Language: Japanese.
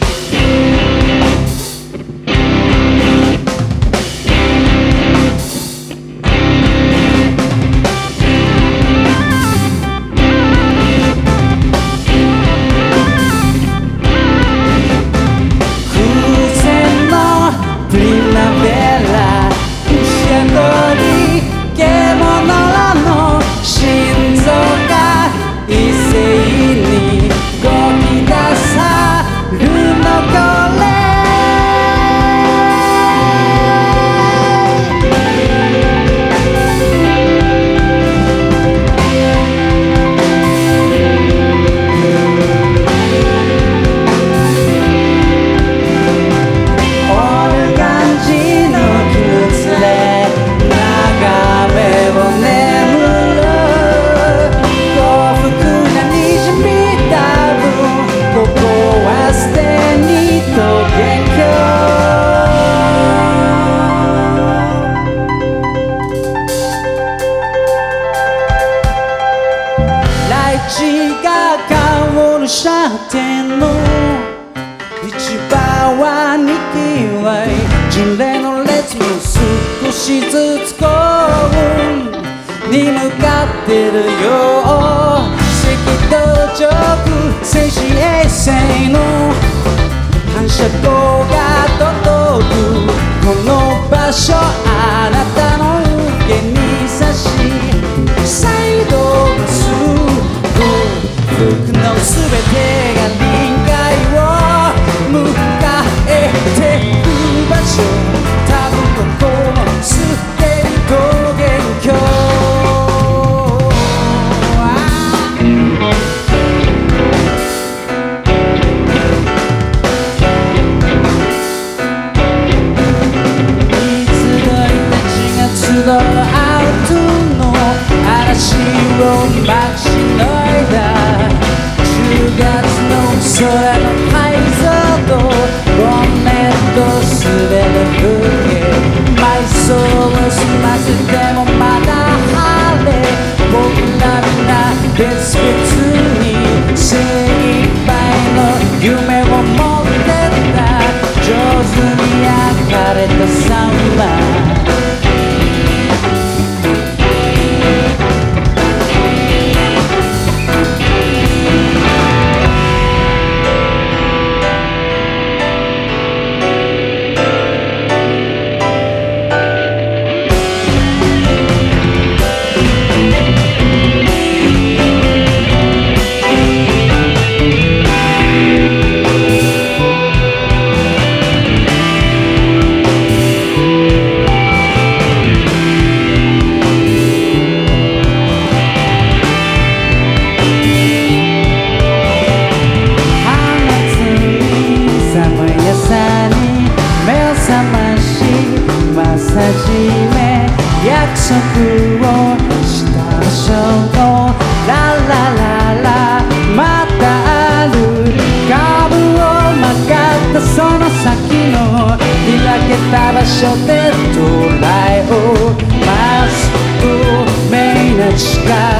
る店の市場はにぎわい巡礼の列も少しずつ幸運に向かってるよ。赤道上空静止衛星の反射光が届くこの場所あなたの受けに差しサイドがすぐのすべて嵐を待 をした場所のララララまたある。カブを曲がったその先の開けた場所で捉えを。ます運命な力